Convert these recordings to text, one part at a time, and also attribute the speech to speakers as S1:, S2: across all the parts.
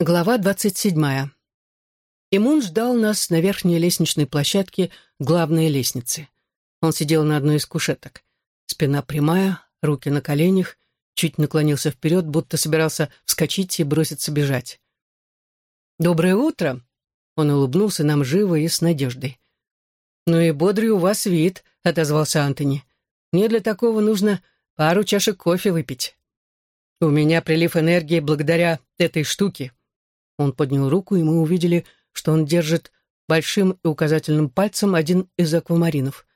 S1: Глава двадцать седьмая. Имун ждал нас на верхней лестничной площадке главной лестницы. Он сидел на одной из кушеток. Спина прямая, руки на коленях, чуть наклонился вперед, будто собирался вскочить и броситься бежать. «Доброе утро!» Он улыбнулся нам живо и с надеждой. «Ну и бодрый у вас вид», — отозвался Антони. «Мне для такого нужно пару чашек кофе выпить». «У меня прилив энергии благодаря этой штуке». Он поднял руку, и мы увидели, что он держит большим и указательным пальцем один из аквамаринов.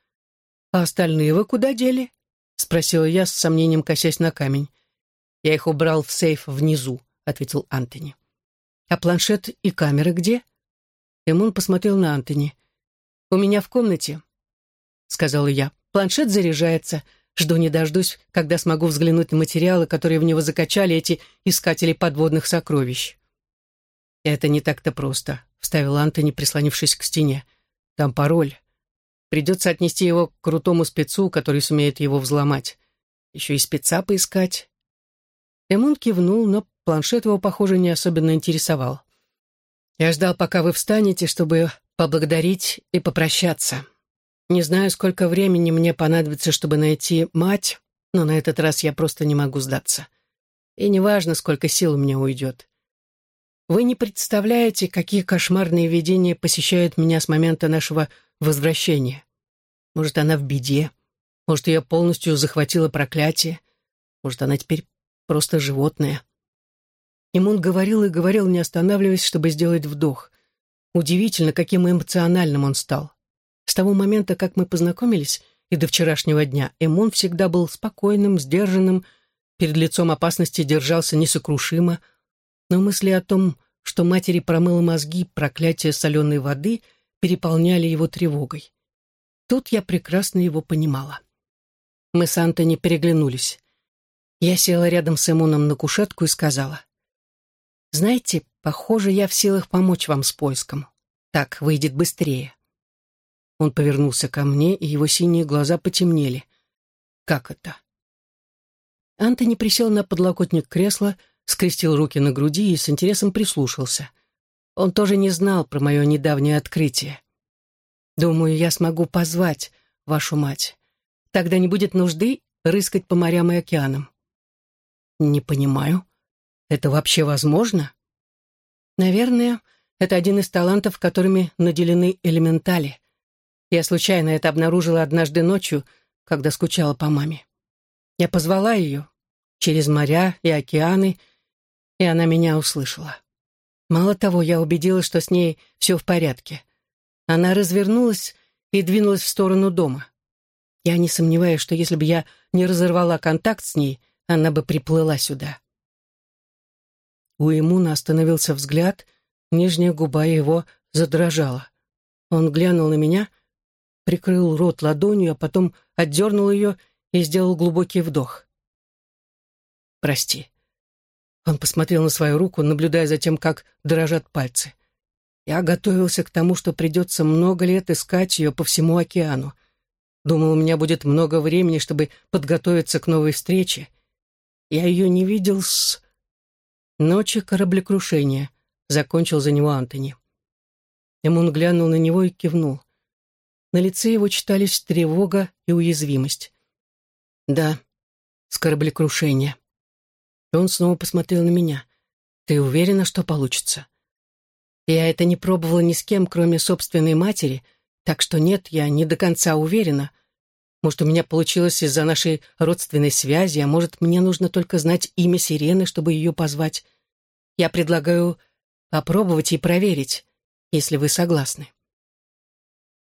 S1: «А остальные вы куда дели?» — спросила я с сомнением, косясь на камень. «Я их убрал в сейф внизу», — ответил Антони. «А планшет и камера где?» Эмон посмотрел на Антони. «У меня в комнате», — сказала я. «Планшет заряжается. Жду не дождусь, когда смогу взглянуть на материалы, которые в него закачали эти искатели подводных сокровищ». «Это не так-то просто», — вставил Антони, прислонившись к стене. «Там пароль. Придется отнести его к крутому спецу, который сумеет его взломать. Еще и спеца поискать». Эмон кивнул, но планшет его, похоже, не особенно интересовал. «Я ждал, пока вы встанете, чтобы поблагодарить и попрощаться. Не знаю, сколько времени мне понадобится, чтобы найти мать, но на этот раз я просто не могу сдаться. И неважно, сколько сил у меня уйдет. Вы не представляете, какие кошмарные видения посещают меня с момента нашего возвращения. Может, она в беде. Может, ее полностью захватило проклятие. Может, она теперь просто животное. Имун говорил и говорил, не останавливаясь, чтобы сделать вдох. Удивительно, каким эмоциональным он стал. С того момента, как мы познакомились, и до вчерашнего дня, Эмун всегда был спокойным, сдержанным, перед лицом опасности держался несокрушимо, но мысли о том, что матери промыло мозги проклятие соленой воды, переполняли его тревогой. Тут я прекрасно его понимала. Мы с Антони переглянулись. Я села рядом с Эмуном на кушетку и сказала, «Знаете, похоже, я в силах помочь вам с поиском. Так выйдет быстрее». Он повернулся ко мне, и его синие глаза потемнели. «Как это?» Антони присел на подлокотник кресла, скрестил руки на груди и с интересом прислушался. Он тоже не знал про мое недавнее открытие. «Думаю, я смогу позвать вашу мать. Тогда не будет нужды рыскать по морям и океанам». «Не понимаю. Это вообще возможно?» «Наверное, это один из талантов, которыми наделены элементали. Я случайно это обнаружила однажды ночью, когда скучала по маме. Я позвала ее через моря и океаны, и она меня услышала. Мало того, я убедилась, что с ней все в порядке. Она развернулась и двинулась в сторону дома. Я не сомневаюсь, что если бы я не разорвала контакт с ней, она бы приплыла сюда. У Имуна остановился взгляд, нижняя губа его задрожала. Он глянул на меня, прикрыл рот ладонью, а потом отдернул ее и сделал глубокий вдох. «Прости», он посмотрел на свою руку, наблюдая за тем, как дрожат пальцы. Я готовился к тому, что придется много лет искать ее по всему океану. Думал, у меня будет много времени, чтобы подготовиться к новой встрече. Я ее не видел с... Ночи кораблекрушения, закончил за него Антони. Эмун глянул на него и кивнул. На лице его читались тревога и уязвимость. Да, с кораблекрушения. И он снова посмотрел на меня. «Ты уверена, что получится?» Я это не пробовала ни с кем, кроме собственной матери, так что нет, я не до конца уверена. Может, у меня получилось из-за нашей родственной связи, а может, мне нужно только знать имя Сирены, чтобы ее позвать. Я предлагаю попробовать и проверить, если вы согласны.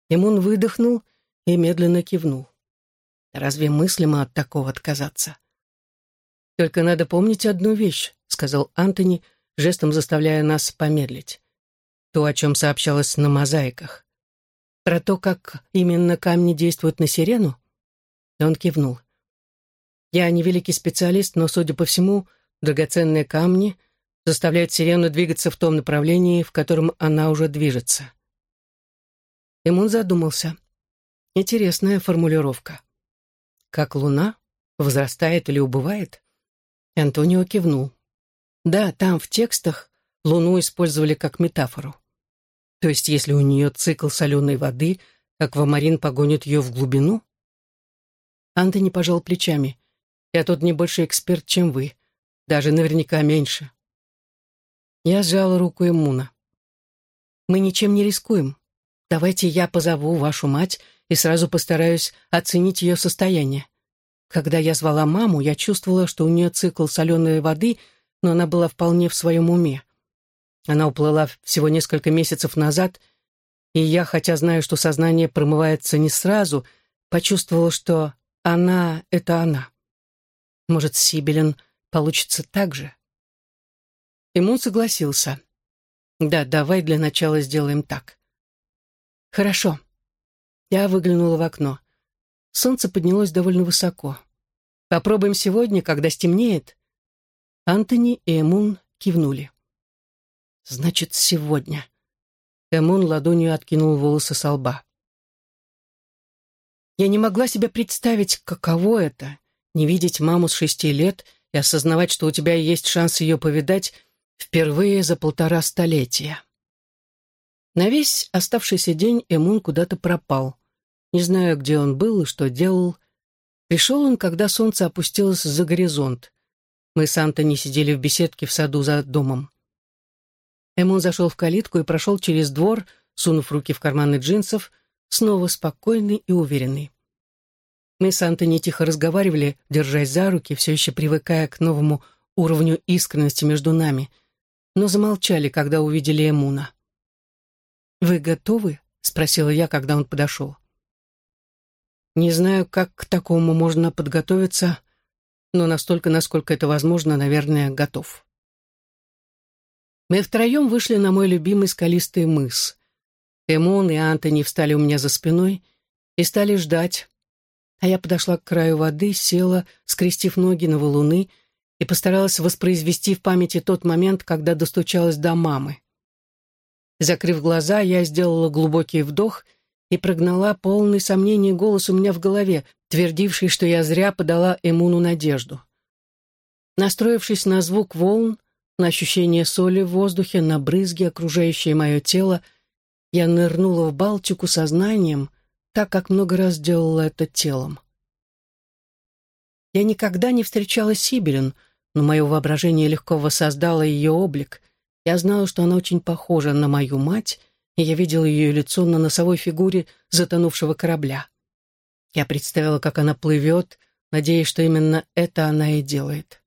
S1: Имун выдохнул и медленно кивнул. Разве мыслимо от такого отказаться? «Только надо помнить одну вещь», — сказал Антони, жестом заставляя нас помедлить. То, о чем сообщалось на мозаиках. Про то, как именно камни действуют на сирену? Он кивнул. Я не великий специалист, но, судя по всему, драгоценные камни заставляют сирену двигаться в том направлении, в котором она уже движется. Эмун задумался. Интересная формулировка. Как луна возрастает или убывает? Антонио кивнул. Да, там в текстах Луну использовали как метафору. То есть, если у нее цикл соленой воды, аквамарин погонит ее в глубину? Антони пожал плечами. Я тут не больше эксперт, чем вы. Даже наверняка меньше. Я сжала руку Эмуна. Мы ничем не рискуем. Давайте я позову вашу мать и сразу постараюсь оценить ее состояние. Когда я звала маму, я чувствовала, что у нее цикл соленой воды, но она была вполне в своем уме. Она уплыла всего несколько месяцев назад, и я, хотя знаю, что сознание промывается не сразу, почувствовала, что она — это она. Может, Сибелин получится так же? Ему согласился. Да, давай для начала сделаем так. Хорошо. Я выглянула в окно. Солнце поднялось довольно высоко. Попробуем сегодня, когда стемнеет. Антони и Эмун кивнули. Значит, сегодня. Эмун ладонью откинул волосы со лба. Я не могла себе представить, каково это — не видеть маму с шести лет и осознавать, что у тебя есть шанс ее повидать впервые за полтора столетия. На весь оставшийся день Эмун куда-то пропал. Не знаю, где он был и что делал. Пришел он, когда солнце опустилось за горизонт. Мы с Антони сидели в беседке в саду за домом. Эмун зашел в калитку и прошел через двор, сунув руки в карманы джинсов, снова спокойный и уверенный. Мы с Антони тихо разговаривали, держась за руки, все еще привыкая к новому уровню искренности между нами, но замолчали, когда увидели Эмуна. «Вы готовы?» — спросила я, когда он подошел. Не знаю, как к такому можно подготовиться, но настолько, насколько это возможно, наверное, готов. Мы втроем вышли на мой любимый скалистый мыс. Эмон и Антони встали у меня за спиной и стали ждать, а я подошла к краю воды, села, скрестив ноги на валуны, и постаралась воспроизвести в памяти тот момент, когда достучалась до мамы. Закрыв глаза, я сделала глубокий вдох и прогнала полный сомнений голос у меня в голове, твердивший, что я зря подала Эмуну надежду. Настроившись на звук волн, на ощущение соли в воздухе, на брызги, окружающие мое тело, я нырнула в Балтику сознанием, так как много раз делала это телом. Я никогда не встречала Сибелин, но мое воображение легко воссоздало ее облик. Я знала, что она очень похожа на мою мать, и я видела ее лицо на носовой фигуре затонувшего корабля. Я представила, как она плывет, надеясь, что именно это она и делает.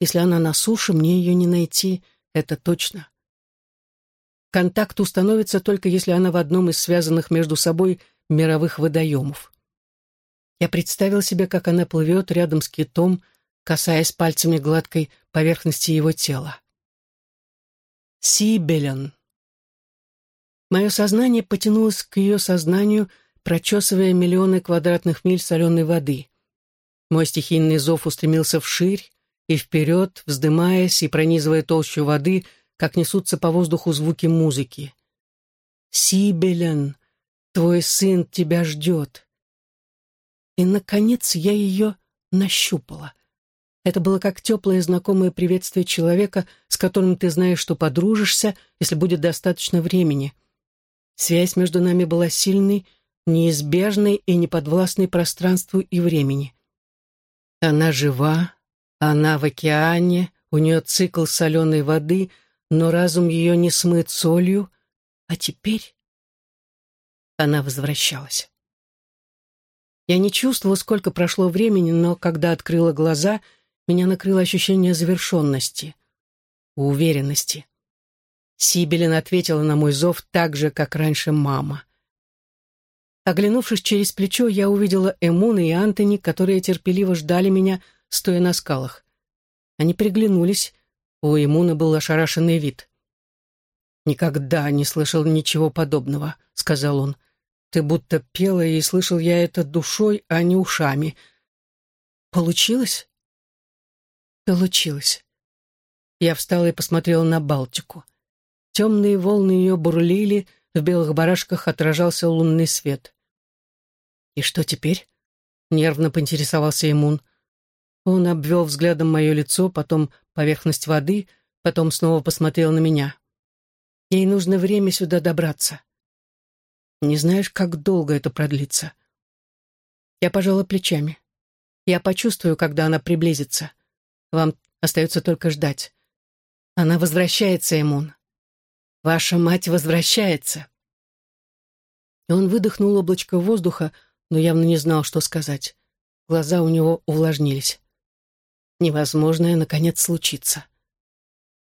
S1: Если она на суше, мне ее не найти, это точно. Контакт установится только если она в одном из связанных между собой мировых водоемов. Я представил себе, как она плывет рядом с китом, касаясь пальцами гладкой поверхности его тела. Сибелен. Мое сознание потянулось к ее сознанию, прочесывая миллионы квадратных миль соленой воды. Мой стихийный зов устремился вширь, и вперед, вздымаясь и пронизывая толщу воды, как несутся по воздуху звуки музыки. «Сибелен, твой сын тебя ждет!» И, наконец, я ее нащупала. Это было как теплое знакомое приветствие человека, с которым ты знаешь, что подружишься, если будет достаточно времени. Связь между нами была сильной, неизбежной и неподвластной пространству и времени. Она жива, она в океане, у нее цикл соленой воды, но разум ее не смыт солью, а теперь она возвращалась. Я не чувствовала, сколько прошло времени, но когда открыла глаза, меня накрыло ощущение завершенности, уверенности. Сибелин ответила на мой зов так же, как раньше мама. Оглянувшись через плечо, я увидела Эмуна и Антони, которые терпеливо ждали меня, стоя на скалах. Они приглянулись, у Имуна был ошарашенный вид. «Никогда не слышал ничего подобного», — сказал он. «Ты будто пела, и слышал я это душой, а не ушами». «Получилось?» «Получилось». Я встала и посмотрела на Балтику. Темные волны ее бурлили, в белых барашках отражался лунный свет. «И что теперь?» — нервно поинтересовался Имун. Он обвел взглядом мое лицо, потом поверхность воды, Потом снова посмотрел на меня. Ей нужно время сюда добраться. Не знаешь, как долго это продлится. Я пожала плечами. Я почувствую, когда она приблизится. Вам остается только ждать. Она возвращается, Эмун. Ваша мать возвращается. И он выдохнул облачко воздуха, но явно не знал, что сказать. Глаза у него увлажнились. Невозможное, наконец, случится.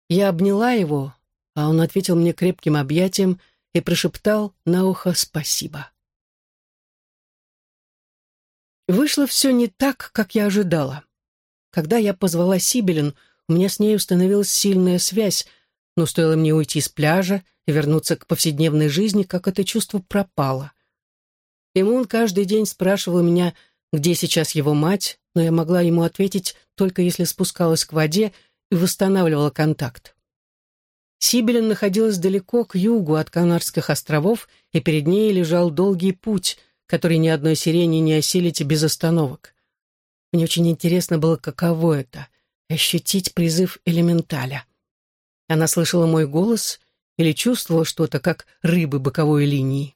S1: Я обняла его, а он ответил мне крепким объятием и прошептал на ухо «спасибо». Вышло все не так, как я ожидала. Когда я позвала Сибелин, у меня с ней установилась сильная связь, но стоило мне уйти с пляжа и вернуться к повседневной жизни, как это чувство пропало. Ему каждый день спрашивал меня, где сейчас его мать, но я могла ему ответить только если спускалась к воде и восстанавливала контакт. Сибелин находилась далеко к югу от Канарских островов, и перед ней лежал долгий путь, который ни одной сирене не осилить без остановок. Мне очень интересно было, каково это — ощутить призыв элементаля. Она слышала мой голос или чувствовала что-то, как рыбы боковой линии.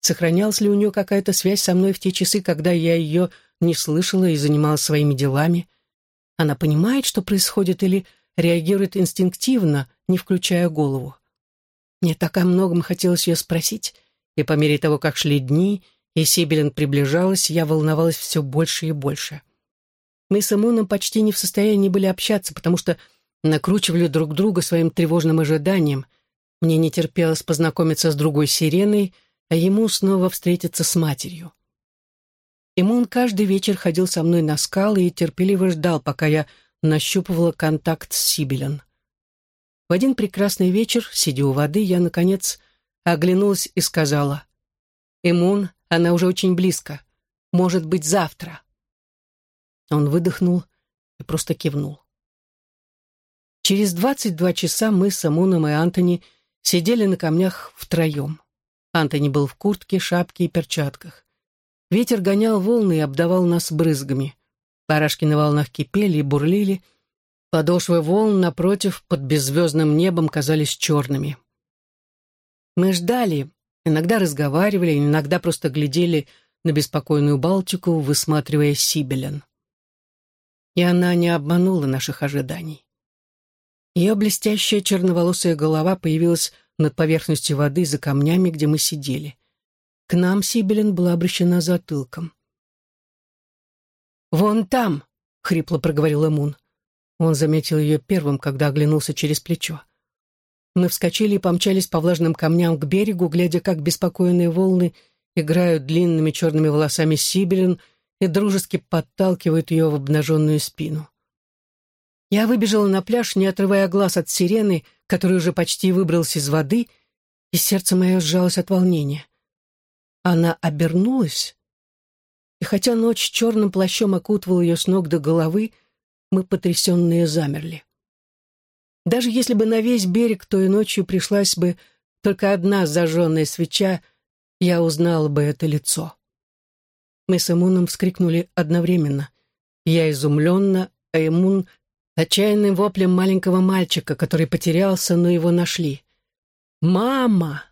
S1: Сохранялась ли у нее какая-то связь со мной в те часы, когда я ее не слышала и занималась своими делами? Она понимает, что происходит, или реагирует инстинктивно, не включая голову? Мне так о многом хотелось ее спросить, и по мере того, как шли дни, и Сибелин приближалась, я волновалась все больше и больше. Мы с Эмуном почти не в состоянии были общаться, потому что накручивали друг друга своим тревожным ожиданием. Мне не терпелось познакомиться с другой сиреной, а ему снова встретиться с матерью. Имун каждый вечер ходил со мной на скалы и терпеливо ждал, пока я нащупывала контакт с Сибелен. В один прекрасный вечер, сидя у воды, я, наконец, оглянулась и сказала, «Имун, она уже очень близко. Может быть, завтра». Он выдохнул и просто кивнул. Через двадцать два часа мы с Амуном и Антони сидели на камнях втроем. Антони был в куртке, шапке и перчатках. Ветер гонял волны и обдавал нас брызгами. Барашки на волнах кипели и бурлили. Подошвы волн, напротив, под беззвездным небом казались черными. Мы ждали, иногда разговаривали, иногда просто глядели на беспокойную Балтику, высматривая Сибелен. И она не обманула наших ожиданий. Ее блестящая черноволосая голова появилась над поверхностью воды за камнями, где мы сидели. К нам Сибелин была обращена затылком. «Вон там!» — хрипло проговорил Эмун. Он заметил ее первым, когда оглянулся через плечо. Мы вскочили и помчались по влажным камням к берегу, глядя, как беспокойные волны играют длинными черными волосами Сибелин и дружески подталкивают ее в обнаженную спину. Я выбежала на пляж, не отрывая глаз от сирены, который уже почти выбрался из воды, и сердце мое сжалось от волнения. Она обернулась, и хотя ночь черным плащом окутывала ее с ног до головы, мы потрясенные замерли. Даже если бы на весь берег той ночью пришлась бы только одна зажженная свеча, я узнала бы это лицо. Мы с Эмуном вскрикнули одновременно. Я изумленно, а Эмун отчаянным воплем маленького мальчика, который потерялся, но его нашли. «Мама!»